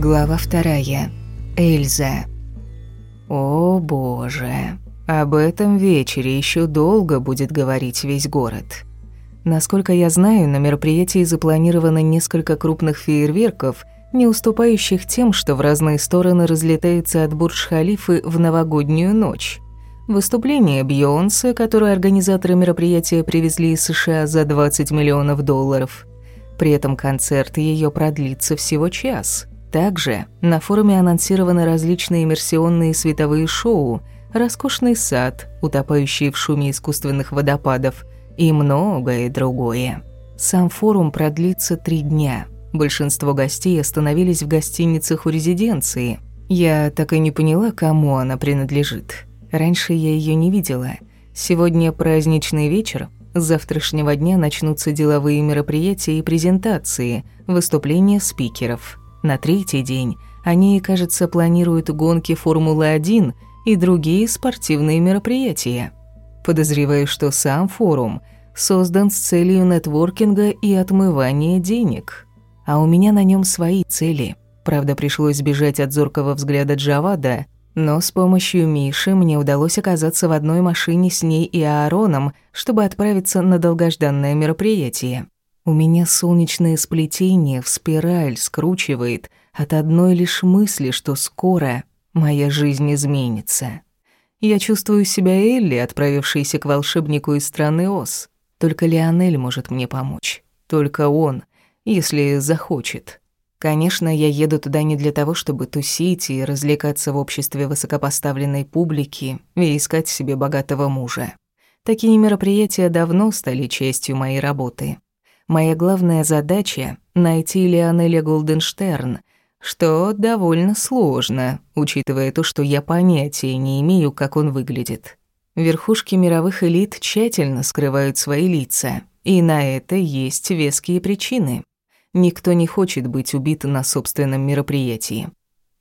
Глава вторая. Эльза. О боже, об этом вечере еще долго будет говорить весь город. Насколько я знаю, на мероприятии запланировано несколько крупных фейерверков, не уступающих тем, что в разные стороны разлетаются от Бурдж-Халифы в новогоднюю ночь. Выступление Бьонсе, которое организаторы мероприятия привезли из США за 20 миллионов долларов. При этом концерт ее продлится всего час. Также на форуме анонсированы различные иммерсионные световые шоу, роскошный сад, утопающий в шуме искусственных водопадов и многое другое. Сам форум продлится три дня. Большинство гостей остановились в гостиницах у резиденции. Я так и не поняла, кому она принадлежит. Раньше я ее не видела. Сегодня праздничный вечер. С завтрашнего дня начнутся деловые мероприятия и презентации, выступления спикеров. На третий день они, кажется, планируют гонки Формулы-1 и другие спортивные мероприятия. Подозреваю, что сам форум создан с целью нетворкинга и отмывания денег. А у меня на нем свои цели. Правда, пришлось сбежать от зоркого взгляда Джавада – но с помощью Миши мне удалось оказаться в одной машине с ней и Аароном, чтобы отправиться на долгожданное мероприятие. У меня солнечное сплетение в спираль скручивает от одной лишь мысли, что скоро моя жизнь изменится. Я чувствую себя Элли, отправившейся к волшебнику из страны Оз. Только Леонель может мне помочь. Только он, если захочет. Конечно, я еду туда не для того, чтобы тусить и развлекаться в обществе высокопоставленной публики и искать себе богатого мужа. Такие мероприятия давно стали частью моей работы. Моя главная задача — найти Леонеля Голденштерн, что довольно сложно, учитывая то, что я понятия не имею, как он выглядит. Верхушки мировых элит тщательно скрывают свои лица, и на это есть веские причины. Никто не хочет быть убит на собственном мероприятии.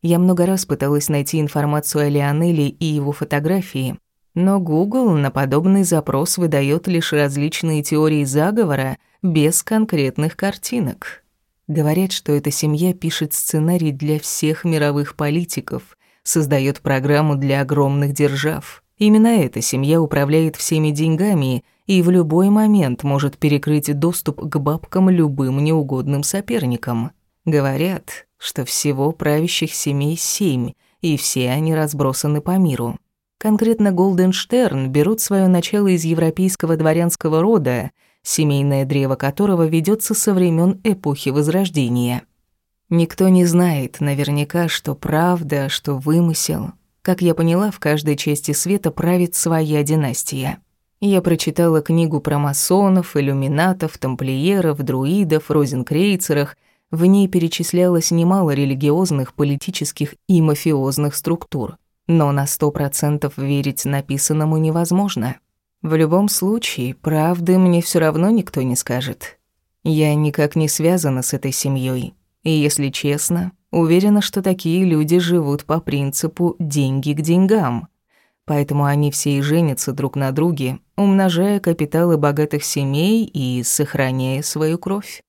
Я много раз пыталась найти информацию о Лионеле и его фотографии, но Google на подобный запрос выдает лишь различные теории заговора без конкретных картинок. Говорят, что эта семья пишет сценарий для всех мировых политиков, создает программу для огромных держав. Именно эта семья управляет всеми деньгами и в любой момент может перекрыть доступ к бабкам любым неугодным соперникам. Говорят, что всего правящих семей семь, и все они разбросаны по миру. Конкретно Голденштерн берут свое начало из европейского дворянского рода, семейное древо которого ведется со времен эпохи Возрождения. Никто не знает наверняка, что правда, что вымысел. Как я поняла, в каждой части света правит своя династия. Я прочитала книгу про масонов, иллюминатов, тамплиеров, друидов, розенкрейцерах. В ней перечислялось немало религиозных, политических и мафиозных структур. Но на сто процентов верить написанному невозможно. В любом случае, правды мне все равно никто не скажет. Я никак не связана с этой семьей. И если честно, уверена, что такие люди живут по принципу «деньги к деньгам». Поэтому они все и женятся друг на друге, умножая капиталы богатых семей и сохраняя свою кровь.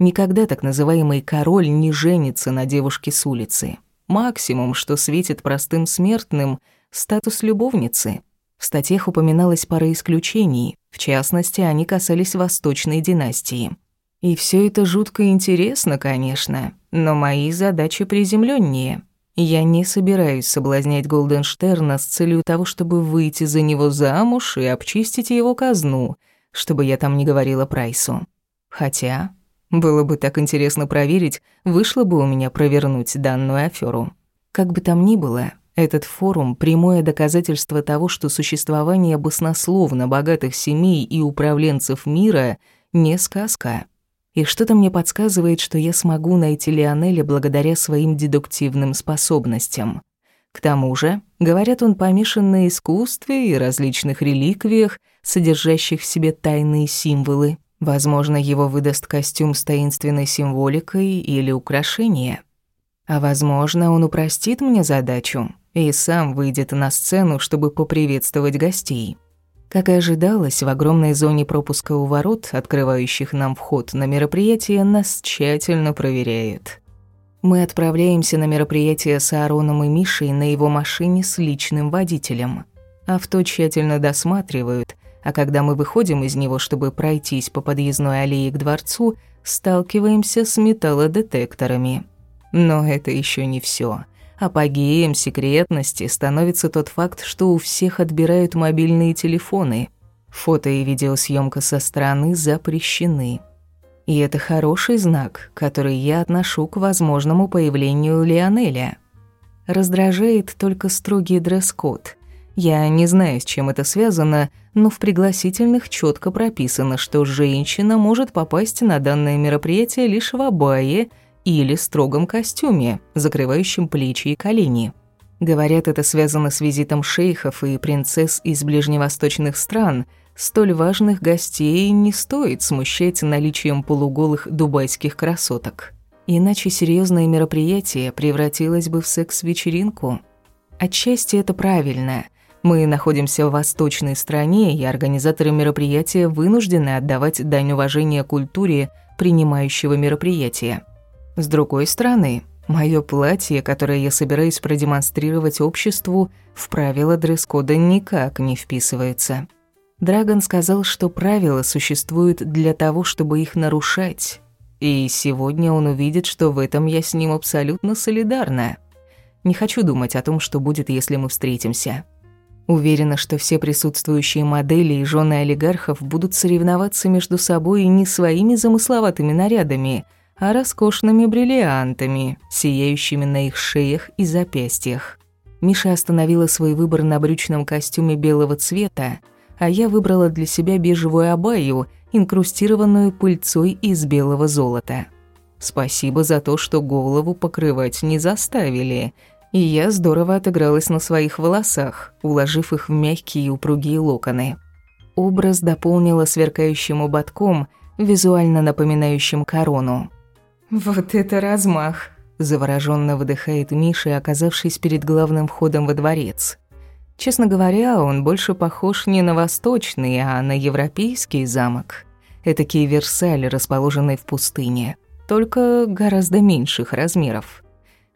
Никогда так называемый король не женится на девушке с улицы. Максимум, что светит простым смертным — статус любовницы. В статьях упоминалась пара исключений, в частности, они касались восточной династии. И все это жутко интересно, конечно, но мои задачи приземленнее — я не собираюсь соблазнять Голденштерна с целью того, чтобы выйти за него замуж и обчистить его казну, чтобы я там не говорила Прайсу. Хотя, было бы так интересно проверить, вышло бы у меня провернуть данную аферу. Как бы там ни было, этот форум – прямое доказательство того, что существование баснословно богатых семей и управленцев мира – не сказка. И что-то мне подсказывает, что я смогу найти Лионеля благодаря своим дедуктивным способностям. К тому же, говорят, он помешан на искусстве и различных реликвиях, содержащих в себе тайные символы. Возможно, его выдаст костюм с таинственной символикой или украшение. А возможно, он упростит мне задачу и сам выйдет на сцену, чтобы поприветствовать гостей. Как и ожидалось, в огромной зоне пропуска у ворот, открывающих нам вход на мероприятие, нас тщательно проверяют. Мы отправляемся на мероприятие с Аароном и Мишей на его машине с личным водителем. Авто тщательно досматривают, а когда мы выходим из него, чтобы пройтись по подъездной аллее к дворцу, сталкиваемся с металлодетекторами. Но это еще не все. Апогеем секретности становится тот факт, что у всех отбирают мобильные телефоны. Фото и видеосъемка со стороны запрещены. И это хороший знак, который я отношу к возможному появлению Лионеля. Раздражает только строгий дресс-код. Я не знаю, с чем это связано, но в пригласительных четко прописано, что женщина может попасть на данное мероприятие лишь в абае или строгом костюме, закрывающем плечи и колени. Говорят, это связано с визитом шейхов и принцесс из ближневосточных стран – Столь важных гостей не стоит смущать наличием полуголых дубайских красоток. Иначе серьезное мероприятие превратилось бы в секс-вечеринку. Отчасти это правильно. Мы находимся в восточной стране, и организаторы мероприятия вынуждены отдавать дань уважения культуре принимающего мероприятия. С другой стороны, мое платье, которое я собираюсь продемонстрировать обществу, в правила дресс-кода никак не вписывается. Драгон сказал, что правила существуют для того, чтобы их нарушать. И сегодня он увидит, что в этом я с ним абсолютно солидарна. Не хочу думать о том, что будет, если мы встретимся. Уверена, что все присутствующие модели и жены олигархов будут соревноваться между собой не своими замысловатыми нарядами, а роскошными бриллиантами, сияющими на их шеях и запястьях. Миша остановила свой выбор на брючном костюме белого цвета, а я выбрала для себя бежевую абайю, инкрустированную пыльцой из белого золота. Спасибо за то, что голову покрывать не заставили, и я здорово отыгралась на своих волосах, уложив их в мягкие упругие локоны. Образ дополнила сверкающим ободком, визуально напоминающим корону. «Вот это размах!» – завороженно выдыхает Миша, оказавшись перед главным входом во дворец. Честно говоря, он больше похож не на восточный, а на европейский замок. Этакий Версаль, расположенный в пустыне, только гораздо меньших размеров.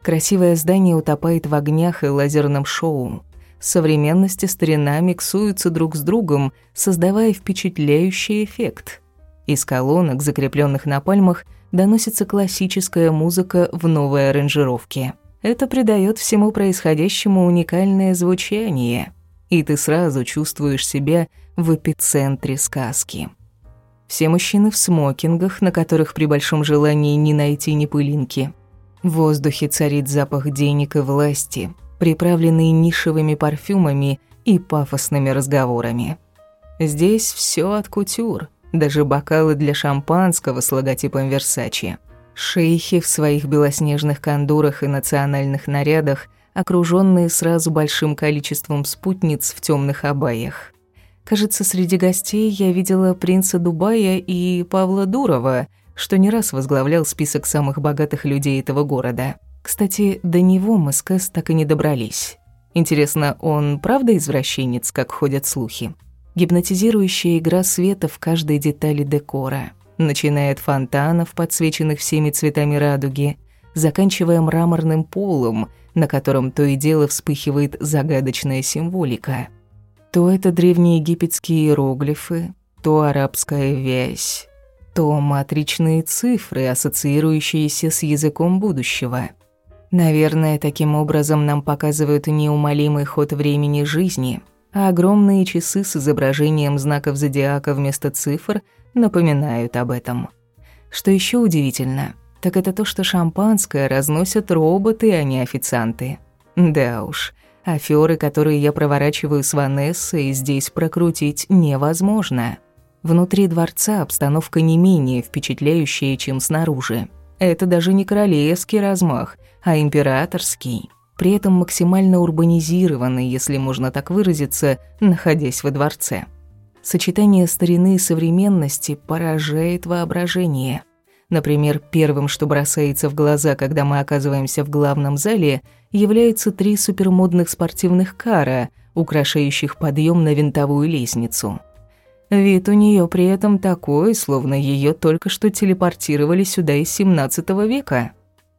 Красивое здание утопает в огнях и лазерном шоу. Современность и старина миксуются друг с другом, создавая впечатляющий эффект. Из колонок, закрепленных на пальмах, доносится классическая музыка в новой аранжировке – это придает всему происходящему уникальное звучание, и ты сразу чувствуешь себя в эпицентре сказки. Все мужчины в смокингах, на которых при большом желании не найти ни пылинки. В воздухе царит запах денег и власти, приправленный нишевыми парфюмами и пафосными разговорами. Здесь все от кутюр, даже бокалы для шампанского с логотипом Versace. Шейхи в своих белоснежных кондурах и национальных нарядах, окруженные сразу большим количеством спутниц в темных абаях. Кажется, среди гостей я видела принца Дубая и Павла Дурова, что не раз возглавлял список самых богатых людей этого города. Кстати, до него мы с Кэс так и не добрались. Интересно, он правда извращенец, как ходят слухи? Гипнотизирующая игра света в каждой детали декора – начиная от фонтанов, подсвеченных всеми цветами радуги, заканчивая мраморным полом, на котором то и дело вспыхивает загадочная символика. То это древнеегипетские иероглифы, то арабская вязь, то матричные цифры, ассоциирующиеся с языком будущего. Наверное, таким образом нам показывают неумолимый ход времени жизни, а огромные часы с изображением знаков зодиака вместо цифр – напоминают об этом. Что еще удивительно, так это то, что шампанское разносят роботы, а не официанты. Да уж, аферы, которые я проворачиваю с Ванессой, здесь прокрутить невозможно. Внутри дворца обстановка не менее впечатляющая, чем снаружи. Это даже не королевский размах, а императорский. При этом максимально урбанизированный, если можно так выразиться, находясь во дворце. Сочетание старины и современности поражает воображение. Например, первым, что бросается в глаза, когда мы оказываемся в главном зале, являются три супермодных спортивных кара, украшающих подъем на винтовую лестницу. Вид у нее при этом такой, словно ее только что телепортировали сюда из 17 века.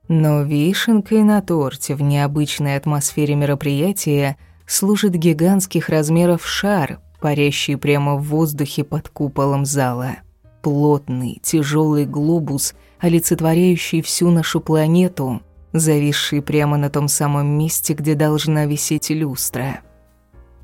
Но вишенкой на торте в необычной атмосфере мероприятия служит гигантских размеров шар, парящий прямо в воздухе под куполом зала. Плотный, тяжелый глобус, олицетворяющий всю нашу планету, зависший прямо на том самом месте, где должна висеть люстра.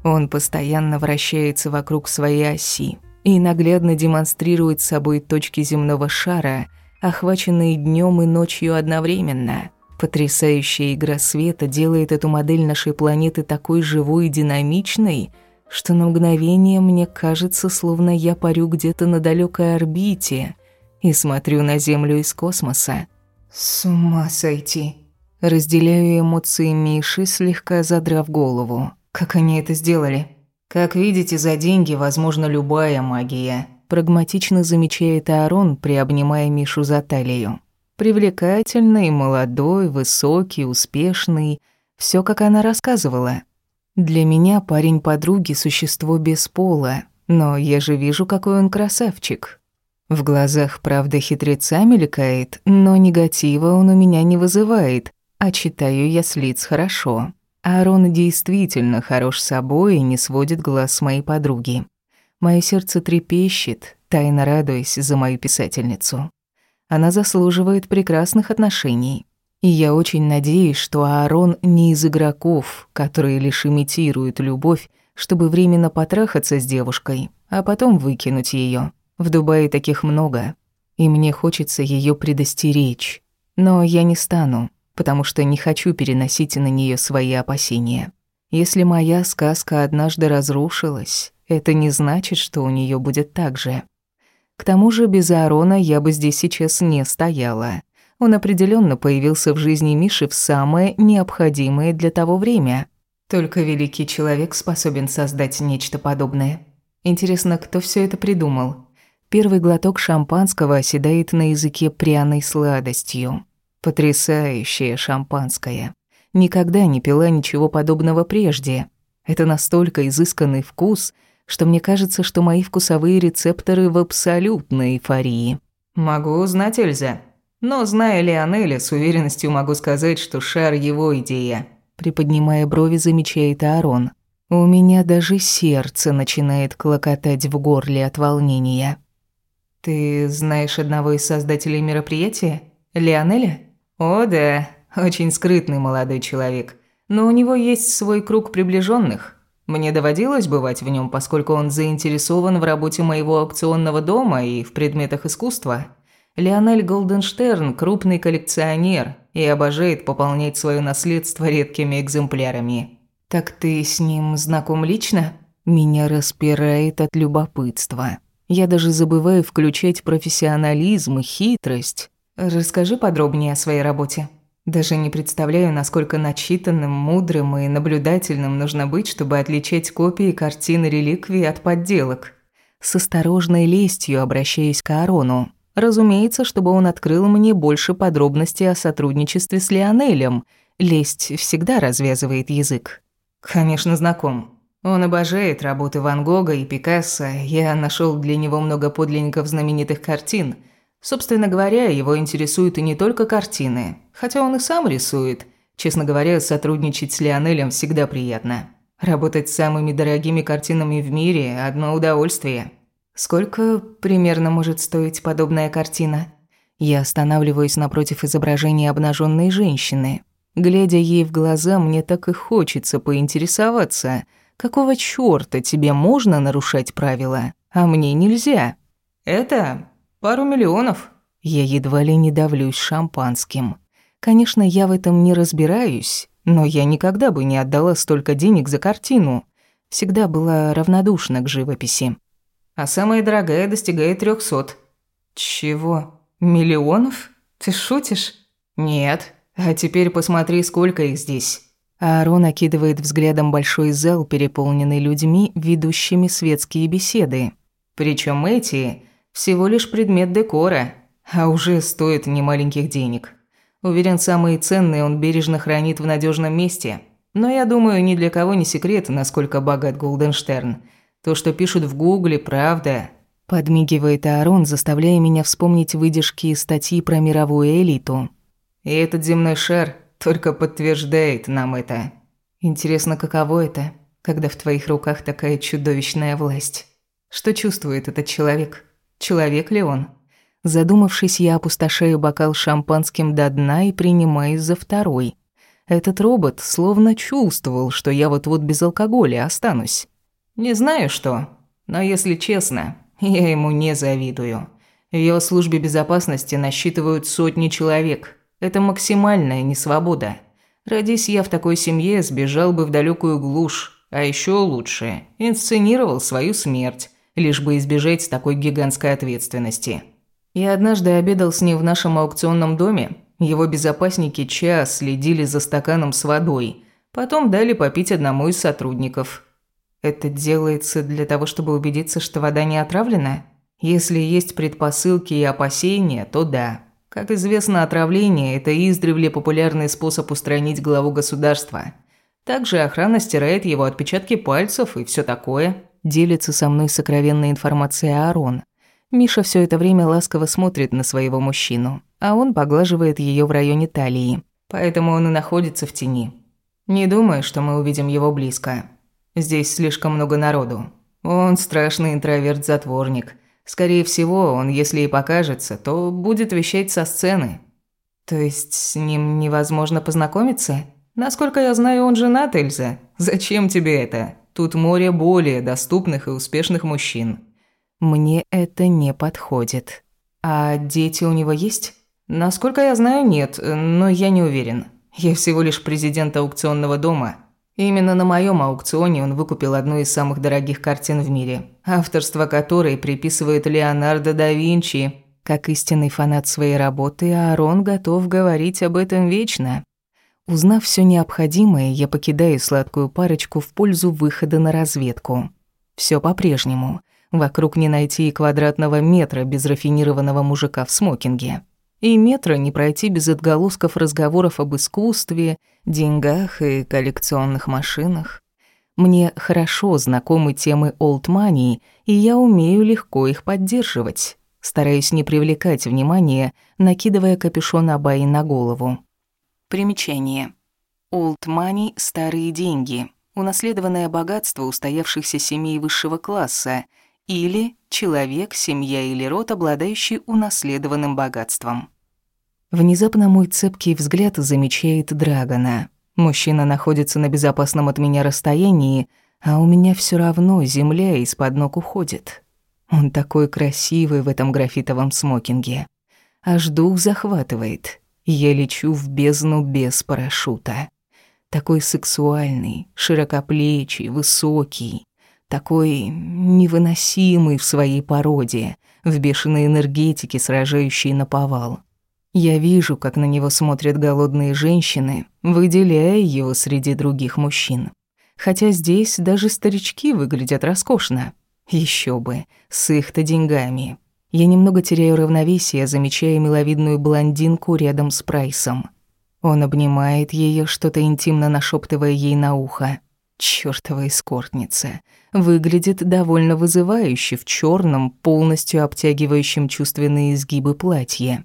Он постоянно вращается вокруг своей оси и наглядно демонстрирует собой точки земного шара, охваченные днем и ночью одновременно. Потрясающая игра света делает эту модель нашей планеты такой живой и динамичной, что на мгновение мне кажется, словно я парю где-то на далекой орбите и смотрю на Землю из космоса. С ума сойти. Разделяю эмоции Миши, слегка задрав голову. Как они это сделали? Как видите, за деньги возможна любая магия. Прагматично замечает Аарон, приобнимая Мишу за талию. Привлекательный, молодой, высокий, успешный. Все, как она рассказывала. Для меня парень подруги существо без пола, но я же вижу, какой он красавчик. В глазах, правда, хитреца мелькает, но негатива он у меня не вызывает, а читаю я с лиц хорошо. Аарон действительно хорош собой и не сводит глаз с моей подруги. Моё сердце трепещет, тайно радуясь за мою писательницу. Она заслуживает прекрасных отношений. И я очень надеюсь, что Аарон не из игроков, которые лишь имитируют любовь, чтобы временно потрахаться с девушкой, а потом выкинуть её. В Дубае таких много, и мне хочется её предостеречь. Но я не стану, потому что не хочу переносить на нее свои опасения. Если моя сказка однажды разрушилась, это не значит, что у нее будет так же. К тому же без Аарона я бы здесь сейчас не стояла. Он определенно появился в жизни Миши в самое необходимое для того время. Только великий человек способен создать нечто подобное. Интересно, кто все это придумал? Первый глоток шампанского оседает на языке пряной сладостью. Потрясающее шампанское. Никогда не пила ничего подобного прежде. Это настолько изысканный вкус, что мне кажется, что мои вкусовые рецепторы в абсолютной эйфории. Могу узнать, Эльза. Но, зная Леонеля, с уверенностью могу сказать, что шар его идея. Приподнимая брови, замечает Аарон. У меня даже сердце начинает клокотать в горле от волнения. Ты знаешь одного из создателей мероприятия? Леонеля? О, да, очень скрытный молодой человек. Но у него есть свой круг приближенных. Мне доводилось бывать в нем, поскольку он заинтересован в работе моего аукционного дома и в предметах искусства. Леонель Голденштерн – крупный коллекционер и обожает пополнять свое наследство редкими экземплярами. «Так ты с ним знаком лично?» Меня распирает от любопытства. Я даже забываю включать профессионализм и хитрость. Расскажи подробнее о своей работе. Даже не представляю, насколько начитанным, мудрым и наблюдательным нужно быть, чтобы отличать копии картины реликвий от подделок. С осторожной лестью обращаюсь к Арону. Разумеется, чтобы он открыл мне больше подробностей о сотрудничестве с Лионелем. Лесть всегда развязывает язык. Конечно, знаком. Он обожает работы Ван Гога и Пикассо. Я нашел для него много подлинников знаменитых картин – Собственно говоря, его интересуют и не только картины, хотя он и сам рисует. Честно говоря, сотрудничать с Лионелем всегда приятно. Работать с самыми дорогими картинами в мире – одно удовольствие. Сколько примерно может стоить подобная картина? Я останавливаюсь напротив изображения обнаженной женщины. Глядя ей в глаза, мне так и хочется поинтересоваться, какого чёрта тебе можно нарушать правила, а мне нельзя? Это Пару миллионов. Я едва ли не давлюсь шампанским. Конечно, я в этом не разбираюсь, но я никогда бы не отдала столько денег за картину. Всегда была равнодушна к живописи. А самая дорогая достигает трехсот. Чего? Миллионов? Ты шутишь? Нет. А теперь посмотри, сколько их здесь. Аарон окидывает взглядом большой зал, переполненный людьми, ведущими светские беседы. Причем эти всего лишь предмет декора, а уже стоит немаленьких денег. Уверен, самые ценные он бережно хранит в надежном месте. Но я думаю, ни для кого не секрет, насколько богат Голденштерн. То, что пишут в Гугле, правда. Подмигивает Аарон, заставляя меня вспомнить выдержки из статьи про мировую элиту. И этот земной шар только подтверждает нам это. Интересно, каково это, когда в твоих руках такая чудовищная власть? Что чувствует этот человек? Человек ли он? Задумавшись, я опустошаю бокал шампанским до дна и принимаюсь за второй. Этот робот словно чувствовал, что я вот-вот без алкоголя останусь. Не знаю что, но если честно, я ему не завидую. В его службе безопасности насчитывают сотни человек. Это максимальная несвобода. Родись я в такой семье, сбежал бы в далекую глушь, а еще лучше, инсценировал свою смерть, лишь бы избежать такой гигантской ответственности. Я однажды обедал с ним в нашем аукционном доме. Его безопасники час следили за стаканом с водой. Потом дали попить одному из сотрудников. Это делается для того, чтобы убедиться, что вода не отравлена? Если есть предпосылки и опасения, то да. Как известно, отравление – это издревле популярный способ устранить главу государства. Также охрана стирает его отпечатки пальцев и все такое. Делится со мной сокровенной информацией Аарон – Миша все это время ласково смотрит на своего мужчину, а он поглаживает ее в районе талии. Поэтому он и находится в тени. Не думаю, что мы увидим его близко. Здесь слишком много народу. Он страшный интроверт-затворник. Скорее всего, он, если и покажется, то будет вещать со сцены. То есть с ним невозможно познакомиться? Насколько я знаю, он женат, Эльза. Зачем тебе это? Тут море более доступных и успешных мужчин. Мне это не подходит. А дети у него есть? Насколько я знаю, нет, но я не уверен. Я всего лишь президент аукционного дома. Именно на моем аукционе он выкупил одну из самых дорогих картин в мире, авторство которой приписывает Леонардо да Винчи. Как истинный фанат своей работы, Аарон готов говорить об этом вечно. Узнав все необходимое, я покидаю сладкую парочку в пользу выхода на разведку. Все по-прежнему – Вокруг не найти и квадратного метра без рафинированного мужика в смокинге. И метра не пройти без отголосков разговоров об искусстве, деньгах и коллекционных машинах. Мне хорошо знакомы темы Money, и я умею легко их поддерживать. Стараюсь не привлекать внимания, накидывая капюшон Абайи на голову. Примечание. Old Money – старые деньги, унаследованное богатство устоявшихся семей высшего класса – или человек, семья или род, обладающий унаследованным богатством. Внезапно мой цепкий взгляд замечает Драгона. Мужчина находится на безопасном от меня расстоянии, а у меня все равно земля из-под ног уходит. Он такой красивый в этом графитовом смокинге. Аж дух захватывает. Я лечу в бездну без парашюта. Такой сексуальный, широкоплечий, высокий такой невыносимый в своей породе, в бешеной энергетике, сражающей на повал. Я вижу, как на него смотрят голодные женщины, выделяя его среди других мужчин. Хотя здесь даже старички выглядят роскошно. Еще бы, с их-то деньгами. Я немного теряю равновесие, замечая миловидную блондинку рядом с Прайсом. Он обнимает ее, что-то интимно нашептывая ей на ухо. Чёртова эскортница. Выглядит довольно вызывающе в чёрном, полностью обтягивающем чувственные изгибы платье.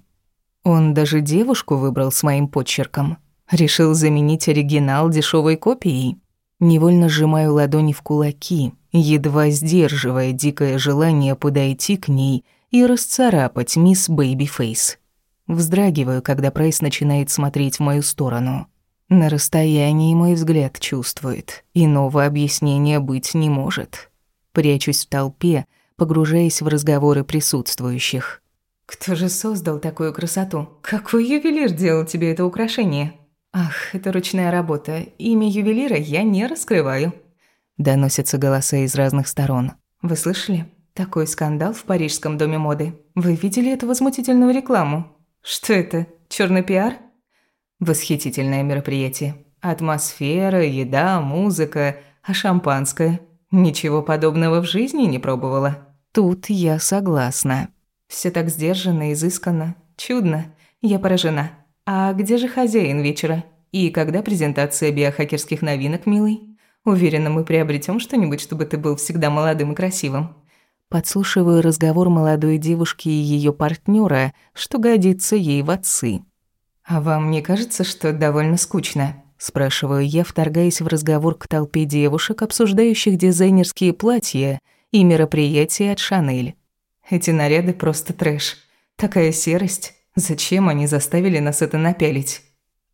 Он даже девушку выбрал с моим подчерком. Решил заменить оригинал дешёвой копией. Невольно сжимаю ладони в кулаки, едва сдерживая дикое желание подойти к ней и расцарапать мисс Бэйбифейс. Вздрагиваю, когда Прайс начинает смотреть в мою сторону. На расстоянии мой взгляд чувствует. Иного объяснения быть не может. Прячусь в толпе, погружаясь в разговоры присутствующих. «Кто же создал такую красоту? Какой ювелир делал тебе это украшение?» «Ах, это ручная работа. Имя ювелира я не раскрываю». Доносятся голоса из разных сторон. «Вы слышали? Такой скандал в парижском доме моды. Вы видели эту возмутительную рекламу? Что это? Черный пиар?» Восхитительное мероприятие. Атмосфера, еда, музыка, а шампанское. Ничего подобного в жизни не пробовала. Тут я согласна. Все так сдержанно, изысканно. Чудно. Я поражена. А где же хозяин вечера? И когда презентация биохакерских новинок, милый? Уверена, мы приобретем что-нибудь, чтобы ты был всегда молодым и красивым. Подслушиваю разговор молодой девушки и ее партнера, что годится ей в отцы. «А вам не кажется, что довольно скучно?» Спрашиваю я, вторгаясь в разговор к толпе девушек, обсуждающих дизайнерские платья и мероприятия от Шанель. Эти наряды просто трэш. Такая серость. Зачем они заставили нас это напялить?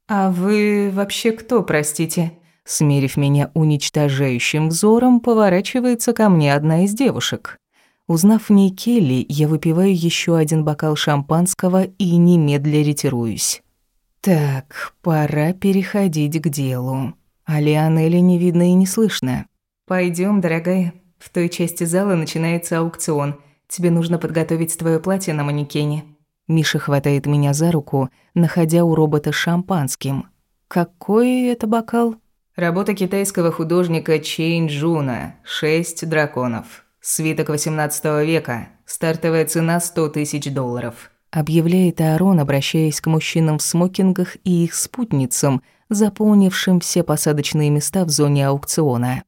«А вы вообще кто, простите?» Смерив меня уничтожающим взором, поворачивается ко мне одна из девушек. Узнав в ней Келли, я выпиваю еще один бокал шампанского и немедля ретируюсь. Так, пора переходить к делу. А Лионеля не видно и не слышно. Пойдем, дорогая. В той части зала начинается аукцион. Тебе нужно подготовить твое платье на манекене. Миша хватает меня за руку, находя у робота шампанским. Какой это бокал? Работа китайского художника Чейн Джуна. Шесть драконов. Свиток 18 века. Стартовая цена 100 тысяч долларов. Объявляет Аарон, обращаясь к мужчинам в смокингах и их спутницам, заполнившим все посадочные места в зоне аукциона.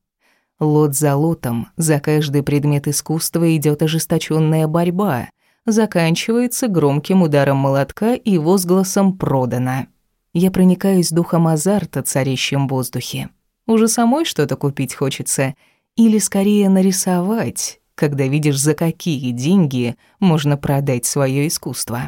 Лот за лотом, за каждый предмет искусства идет ожесточенная борьба, заканчивается громким ударом молотка и возгласом «продано». Я проникаюсь духом азарта, царящим в воздухе. Уже самой что-то купить хочется. Или скорее нарисовать, когда видишь, за какие деньги можно продать свое искусство.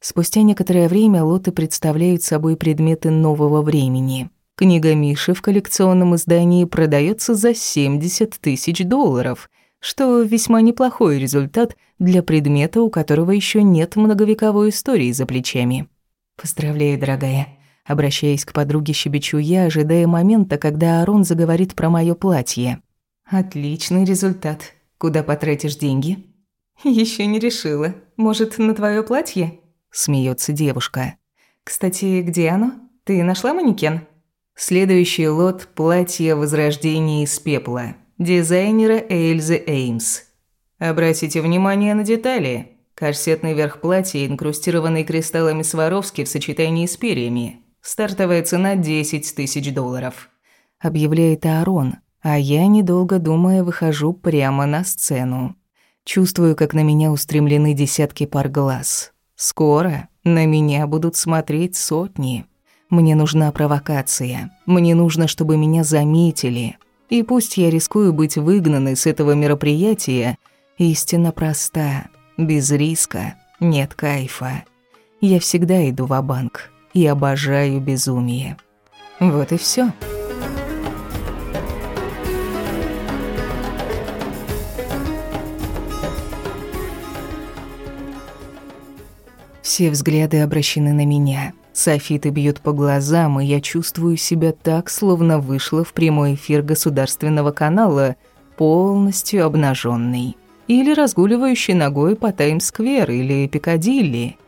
Спустя некоторое время лоты представляют собой предметы нового времени. Книга Миши в коллекционном издании продается за 70 тысяч долларов, что весьма неплохой результат для предмета, у которого еще нет многовековой истории за плечами. «Поздравляю, дорогая». Обращаясь к подруге, щебечу я, ожидая момента, когда Арон заговорит про моё платье. «Отличный результат. Куда потратишь деньги?» Еще не решила. Может, на твоё платье?» Смеется девушка. «Кстати, где оно? Ты нашла манекен?» Следующий лот – платье возрождения из пепла. Дизайнера Эльзы Эймс. Обратите внимание на детали. Корсетный верх платья, инкрустированный кристаллами Сваровски в сочетании с перьями. Стартовая цена 10 тысяч долларов. Объявляет Аарон, а я, недолго думая, выхожу прямо на сцену. Чувствую, как на меня устремлены десятки пар глаз. Скоро на меня будут смотреть сотни. Мне нужна провокация. Мне нужно, чтобы меня заметили. И пусть я рискую быть выгнанной с этого мероприятия, истина проста. Без риска нет кайфа. Я всегда иду в банк и обожаю безумие. Вот и все. Все взгляды обращены на меня. Софиты бьют по глазам, и я чувствую себя так, словно вышла в прямой эфир государственного канала, полностью обнаженный или разгуливающий ногой по Таймс-сквер или Пикадилли.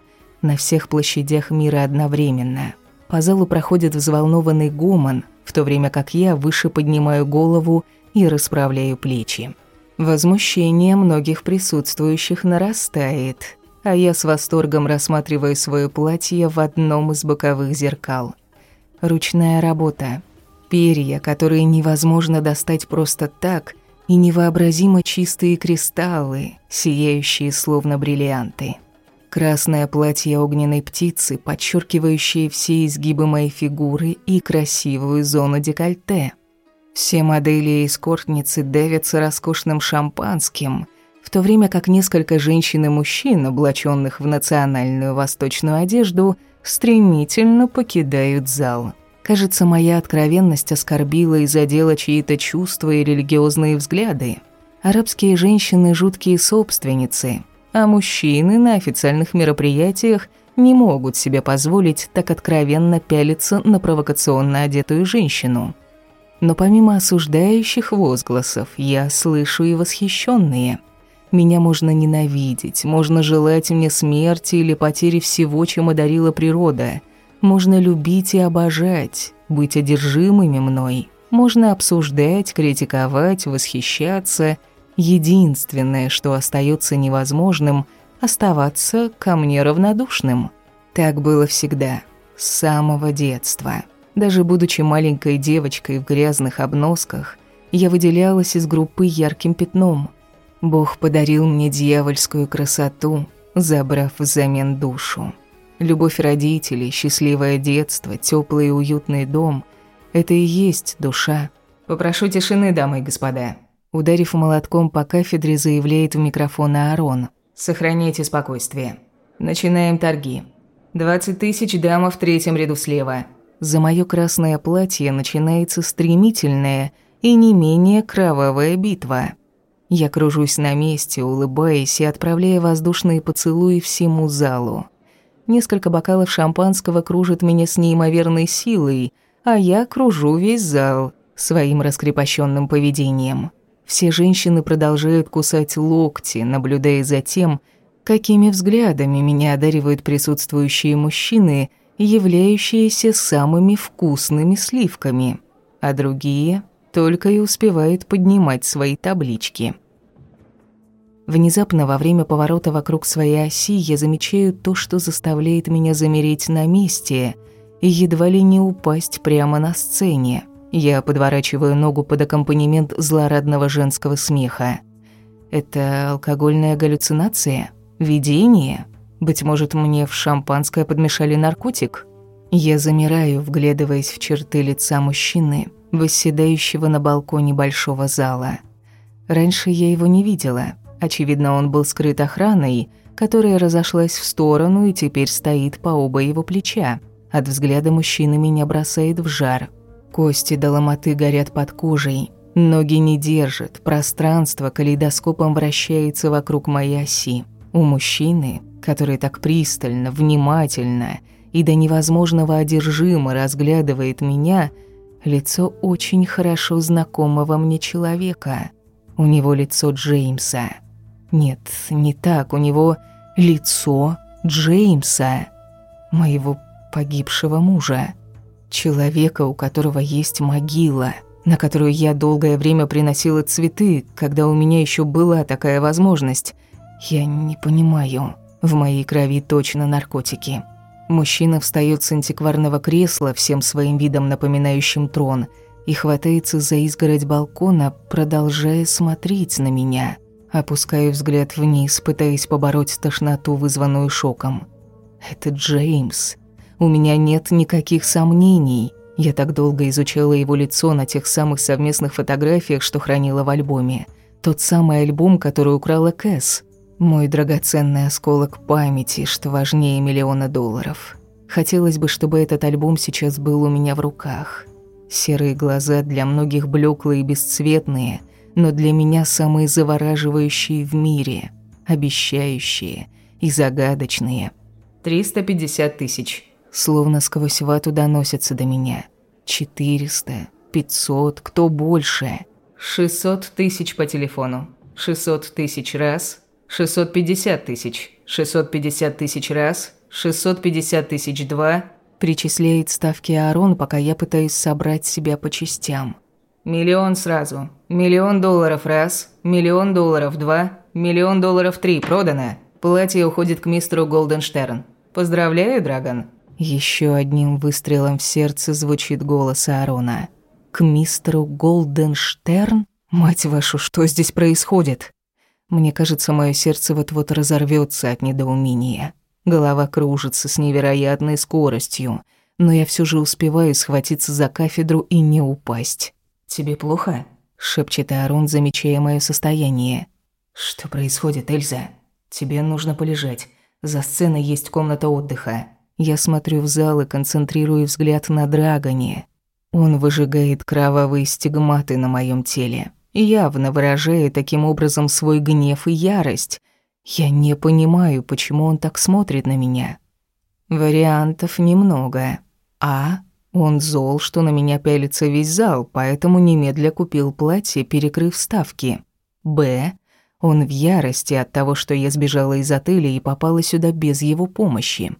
На всех площадях мира одновременно. По залу проходит взволнованный гомон, в то время как я выше поднимаю голову и расправляю плечи. Возмущение многих присутствующих нарастает, а я с восторгом рассматриваю свое платье в одном из боковых зеркал. Ручная работа. Перья, которые невозможно достать просто так – и невообразимо чистые кристаллы, сияющие словно бриллианты. Красное платье огненной птицы, подчеркивающее все изгибы моей фигуры и красивую зону декольте. Все модели и эскортницы давятся роскошным шампанским, в то время как несколько женщин и мужчин, облаченных в национальную восточную одежду, стремительно покидают зал. Кажется, моя откровенность оскорбила и задела чьи-то чувства и религиозные взгляды. Арабские женщины – жуткие собственницы, а мужчины на официальных мероприятиях не могут себе позволить так откровенно пялиться на провокационно одетую женщину. Но помимо осуждающих возгласов, я слышу и восхищенные. Меня можно ненавидеть, можно желать мне смерти или потери всего, чем одарила природа – можно любить и обожать, быть одержимыми мной. Можно обсуждать, критиковать, восхищаться. Единственное, что остается невозможным – оставаться ко мне равнодушным. Так было всегда, с самого детства. Даже будучи маленькой девочкой в грязных обносках, я выделялась из группы ярким пятном. Бог подарил мне дьявольскую красоту, забрав взамен душу. Любовь родителей, счастливое детство, теплый и уютный дом – это и есть душа. Попрошу тишины, дамы и господа. Ударив молотком по кафедре, заявляет в микрофон Аарон. Сохраняйте спокойствие. Начинаем торги. 20 тысяч дама в третьем ряду слева. За мое красное платье начинается стремительная и не менее кровавая битва. Я кружусь на месте, улыбаясь и отправляя воздушные поцелуи всему залу. Несколько бокалов шампанского кружат меня с неимоверной силой, а я кружу весь зал своим раскрепощенным поведением. Все женщины продолжают кусать локти, наблюдая за тем, какими взглядами меня одаривают присутствующие мужчины, являющиеся самыми вкусными сливками, а другие только и успевают поднимать свои таблички. Внезапно во время поворота вокруг своей оси я замечаю то, что заставляет меня замереть на месте и едва ли не упасть прямо на сцене. Я подворачиваю ногу под аккомпанемент злорадного женского смеха. Это алкогольная галлюцинация? Видение? Быть может, мне в шампанское подмешали наркотик? Я замираю, вглядываясь в черты лица мужчины, восседающего на балконе большого зала. Раньше я его не видела. Очевидно, он был скрыт охраной, которая разошлась в сторону и теперь стоит по оба его плеча. От взгляда мужчины меня бросает в жар. Кости до ломоты горят под кожей. Ноги не держат, пространство калейдоскопом вращается вокруг моей оси. У мужчины, который так пристально, внимательно и до невозможного одержимо разглядывает меня – лицо очень хорошо знакомого мне человека. У него лицо Джеймса. Нет, не так, у него лицо Джеймса, моего погибшего мужа. Человека, у которого есть могила, на которую я долгое время приносила цветы, когда у меня еще была такая возможность. Я не понимаю, в моей крови точно наркотики. Мужчина встает с антикварного кресла, всем своим видом напоминающим трон, и хватается за изгородь балкона, продолжая смотреть на меня. Опускаю взгляд вниз, пытаясь побороть тошноту, вызванную шоком. Это Джеймс. У меня нет никаких сомнений. Я так долго изучала его лицо на тех самых совместных фотографиях, что хранила в альбоме. Тот самый альбом, который украла Кэс. Мой драгоценный осколок памяти, что важнее миллиона долларов. Хотелось бы, чтобы этот альбом сейчас был у меня в руках. Серые глаза для многих блеклые и бесцветные, но для меня самые завораживающие в мире, обещающие и загадочные. «350 тысяч». Словно сквозь вату доносятся до меня. «400, 500, кто больше?» «600 тысяч по телефону. 600 тысяч раз, 650 тысяч, 650 тысяч раз, 650 тысяч два. Причисляет ставки Аарон, пока я пытаюсь собрать себя по частям. Миллион сразу. Миллион долларов раз, миллион долларов два, миллион долларов три. Продано. Платье уходит к мистеру Голденштерн. Поздравляю, Драгон. Еще одним выстрелом в сердце звучит голос Аарона. К мистеру Голденштерн? Мать вашу, что здесь происходит? Мне кажется, мое сердце вот-вот разорвется от недоумения. Голова кружится с невероятной скоростью, но я все же успеваю схватиться за кафедру и не упасть. «Тебе плохо?» — шепчет Арон, замечая мое состояние. «Что происходит, Эльза? Тебе нужно полежать. За сценой есть комната отдыха». Я смотрю в зал и концентрирую взгляд на Драгоне. Он выжигает кровавые стигматы на моем теле явно выражая таким образом свой гнев и ярость. Я не понимаю, почему он так смотрит на меня. Вариантов немного. А. Он зол, что на меня пялится весь зал, поэтому немедля купил платье, перекрыв ставки. Б. Он в ярости от того, что я сбежала из отеля и попала сюда без его помощи.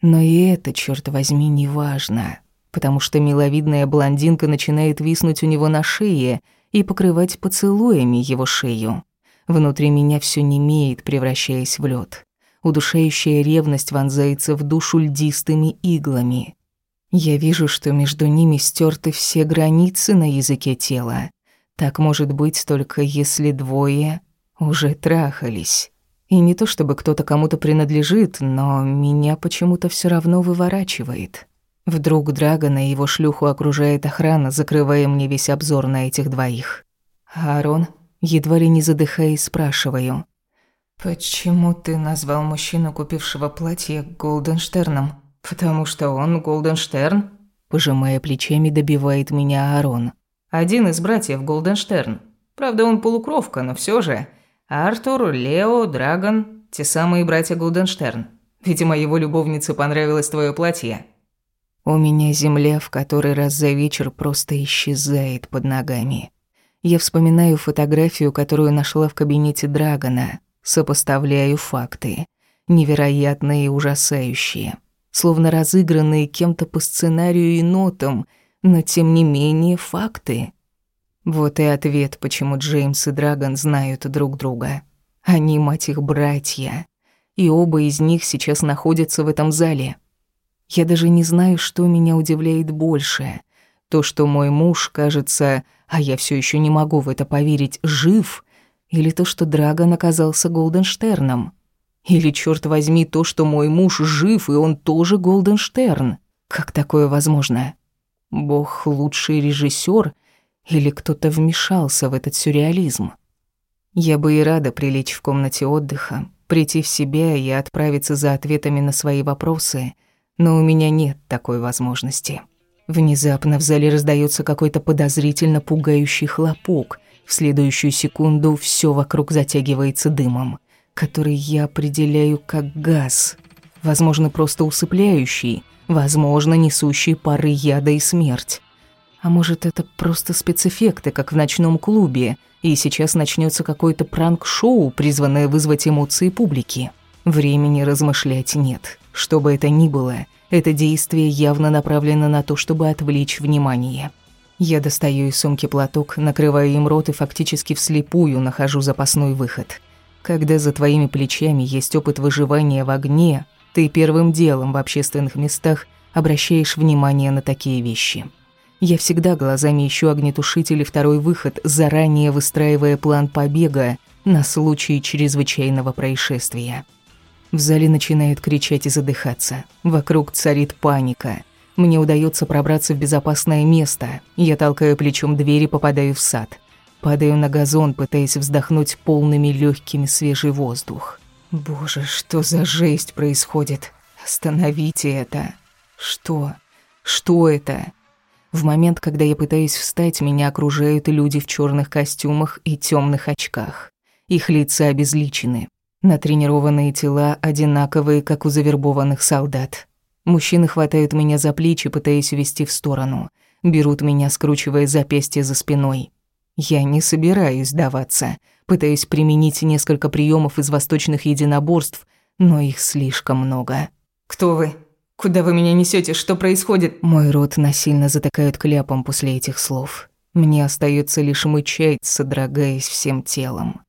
Но и это, черт возьми, не важно, потому что миловидная блондинка начинает виснуть у него на шее — и покрывать поцелуями его шею. Внутри меня все немеет, превращаясь в лед. Удушающая ревность вонзается в душу льдистыми иглами. Я вижу, что между ними стерты все границы на языке тела. Так может быть только если двое уже трахались. И не то чтобы кто-то кому-то принадлежит, но меня почему-то все равно выворачивает. Вдруг Драгона и его шлюху окружает охрана, закрывая мне весь обзор на этих двоих. Аарон, едва ли не задыхаясь, спрашиваю. «Почему ты назвал мужчину, купившего платье, Голденштерном? Потому что он Голденштерн?» Пожимая плечами, добивает меня Аарон. «Один из братьев Голденштерн. Правда, он полукровка, но все же. Артур, Лео, Драгон – те самые братья Голденштерн. Видимо, его любовнице понравилось твое платье». У меня земля в который раз за вечер просто исчезает под ногами. Я вспоминаю фотографию, которую нашла в кабинете Драгона, сопоставляю факты, невероятные и ужасающие, словно разыгранные кем-то по сценарию и нотам, но тем не менее факты. Вот и ответ, почему Джеймс и Драгон знают друг друга. Они, мать их, братья. И оба из них сейчас находятся в этом зале. Я даже не знаю, что меня удивляет больше. То, что мой муж, кажется, а я все еще не могу в это поверить, жив, или то, что Драгон оказался Голденштерном. Или, черт возьми, то, что мой муж жив, и он тоже Голденштерн. Как такое возможно? Бог лучший режиссер или кто-то вмешался в этот сюрреализм? Я бы и рада прилечь в комнате отдыха, прийти в себя и отправиться за ответами на свои вопросы — но у меня нет такой возможности. Внезапно в зале раздается какой-то подозрительно пугающий хлопок. В следующую секунду все вокруг затягивается дымом, который я определяю как газ. Возможно, просто усыпляющий, возможно, несущий пары яда и смерть. А может, это просто спецэффекты, как в ночном клубе, и сейчас начнется какое-то пранк-шоу, призванное вызвать эмоции публики. Времени размышлять нет. Что бы это ни было, это действие явно направлено на то, чтобы отвлечь внимание. Я достаю из сумки платок, накрываю им рот и фактически вслепую нахожу запасной выход. Когда за твоими плечами есть опыт выживания в огне, ты первым делом в общественных местах обращаешь внимание на такие вещи. Я всегда глазами ищу огнетушитель и второй выход, заранее выстраивая план побега на случай чрезвычайного происшествия. В зале начинает кричать и задыхаться. Вокруг царит паника. Мне удается пробраться в безопасное место. Я толкаю плечом дверь и попадаю в сад. Падаю на газон, пытаясь вздохнуть полными легкими свежий воздух. Боже, что за жесть происходит? Остановите это. Что? Что это? В момент, когда я пытаюсь встать, меня окружают люди в черных костюмах и темных очках. Их лица обезличены, Натренированные тела одинаковые, как у завербованных солдат. Мужчины хватают меня за плечи, пытаясь увести в сторону. Берут меня, скручивая запястье за спиной. Я не собираюсь сдаваться. Пытаюсь применить несколько приемов из восточных единоборств, но их слишком много. «Кто вы? Куда вы меня несете? Что происходит?» Мой рот насильно затыкают кляпом после этих слов. Мне остается лишь мычать, содрогаясь всем телом.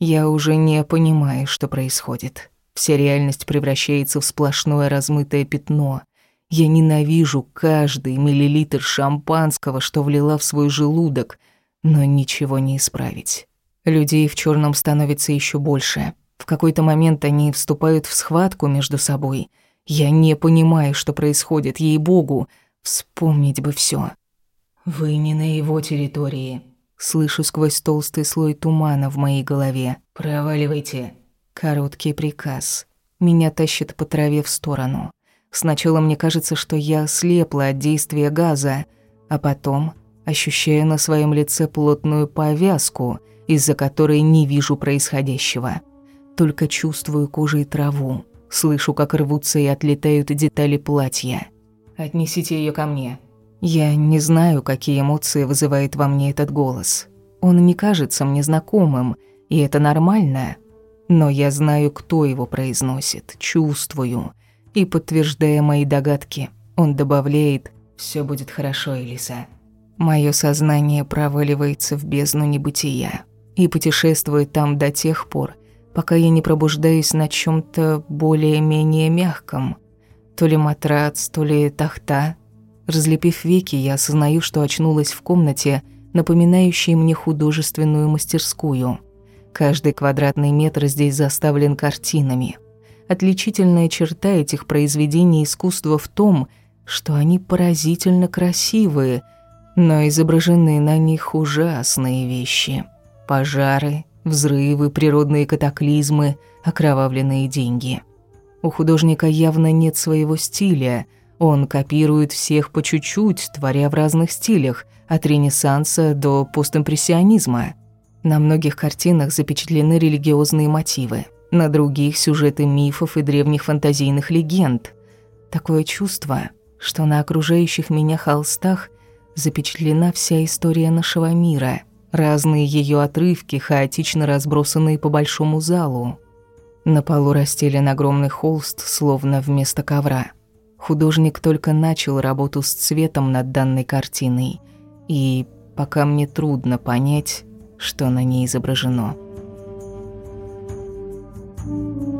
Я уже не понимаю, что происходит. Вся реальность превращается в сплошное размытое пятно. Я ненавижу каждый миллилитр шампанского, что влила в свой желудок, но ничего не исправить. Людей в черном становится еще больше. В какой-то момент они вступают в схватку между собой. Я не понимаю, что происходит, ей-богу. Вспомнить бы все. «Вы не на его территории», Слышу сквозь толстый слой тумана в моей голове. «Проваливайте». Короткий приказ. Меня тащит по траве в сторону. Сначала мне кажется, что я слепла от действия газа, а потом ощущаю на своем лице плотную повязку, из-за которой не вижу происходящего. Только чувствую кожей траву, слышу, как рвутся и отлетают детали платья. «Отнесите ее ко мне», я не знаю, какие эмоции вызывает во мне этот голос. Он не кажется мне знакомым, и это нормально. Но я знаю, кто его произносит, чувствую. И, подтверждая мои догадки, он добавляет «Всё будет хорошо, Элиса». Моё сознание проваливается в бездну небытия и путешествует там до тех пор, пока я не пробуждаюсь на чём-то более-менее мягком. То ли матрац, то ли тахта – Разлепив веки, я осознаю, что очнулась в комнате, напоминающей мне художественную мастерскую. Каждый квадратный метр здесь заставлен картинами. Отличительная черта этих произведений искусства в том, что они поразительно красивые, но изображены на них ужасные вещи. Пожары, взрывы, природные катаклизмы, окровавленные деньги. У художника явно нет своего стиля. Он копирует всех по чуть-чуть, творя в разных стилях, от ренессанса до постимпрессионизма. На многих картинах запечатлены религиозные мотивы, на других – сюжеты мифов и древних фантазийных легенд. Такое чувство, что на окружающих меня холстах запечатлена вся история нашего мира, разные ее отрывки, хаотично разбросанные по большому залу. На полу расстелен огромный холст, словно вместо ковра. Художник только начал работу с цветом над данной картиной, и пока мне трудно понять, что на ней изображено. Thank you.